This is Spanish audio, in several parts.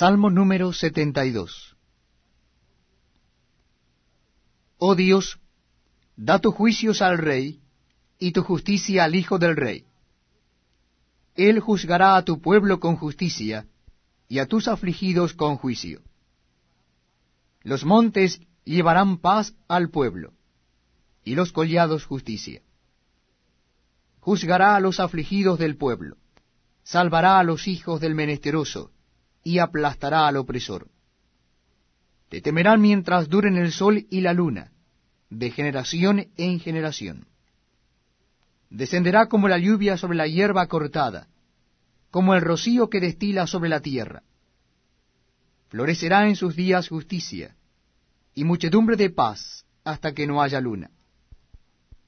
Salmo número 72 Oh Dios, da tus juicios al rey, y tu justicia al hijo del rey. Él juzgará a tu pueblo con justicia, y a tus afligidos con juicio. Los montes llevarán paz al pueblo, y los collados justicia. Juzgará a los afligidos del pueblo, salvará a los hijos del menesteroso, y aplastará al opresor. Te temerán mientras duren el sol y la luna, de generación en generación. Descenderá como la lluvia sobre la hierba cortada, como el rocío que destila sobre la tierra. Florecerá en sus días justicia, y muchedumbre de paz hasta que no haya luna.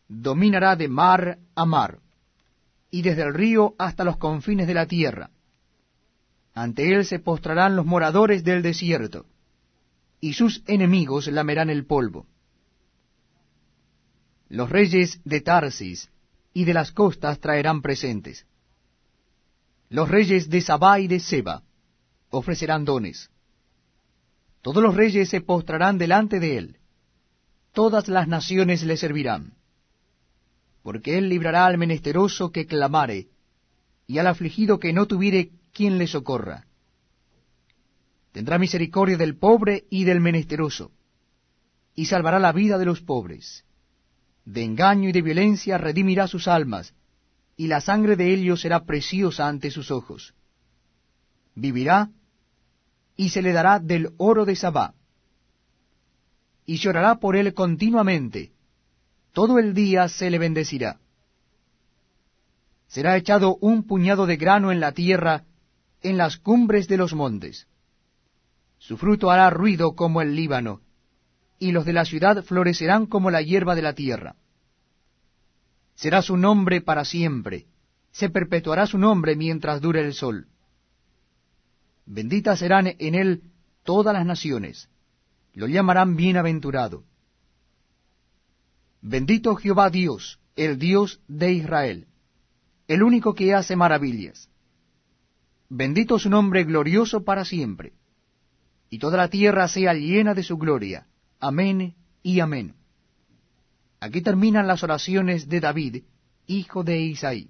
Dominará de mar a mar, y desde el río hasta los confines de la tierra ante él se postrarán los moradores del desierto, y sus enemigos lamerán el polvo. Los reyes de Tarsis y de las costas traerán presentes. Los reyes de Sabá y de Seba ofrecerán dones. Todos los reyes se postrarán delante de él. Todas las naciones le servirán. Porque él librará al menesteroso que clamare, y al afligido que no tuviere quien le socorra. Tendrá misericordia del pobre y del menesteroso, y salvará la vida de los pobres. De engaño y de violencia redimirá sus almas, y la sangre de ellos será preciosa ante sus ojos. Vivirá, y se le dará del oro de Sabá, y llorará por él continuamente, todo el día se le bendecirá. Será echado un puñado de grano en la tierra, en las cumbres de los montes. Su fruto hará ruido como el Líbano, y los de la ciudad florecerán como la hierba de la tierra. Será su nombre para siempre, se perpetuará su nombre mientras dure el sol. Benditas serán en él todas las naciones, lo llamarán bienaventurado. Bendito Jehová Dios, el Dios de Israel, el único que hace maravillas. Bendito su nombre glorioso para siempre. Y toda la tierra sea llena de su gloria. Amén y amén. Aquí terminan las oraciones de David, hijo de Isaí.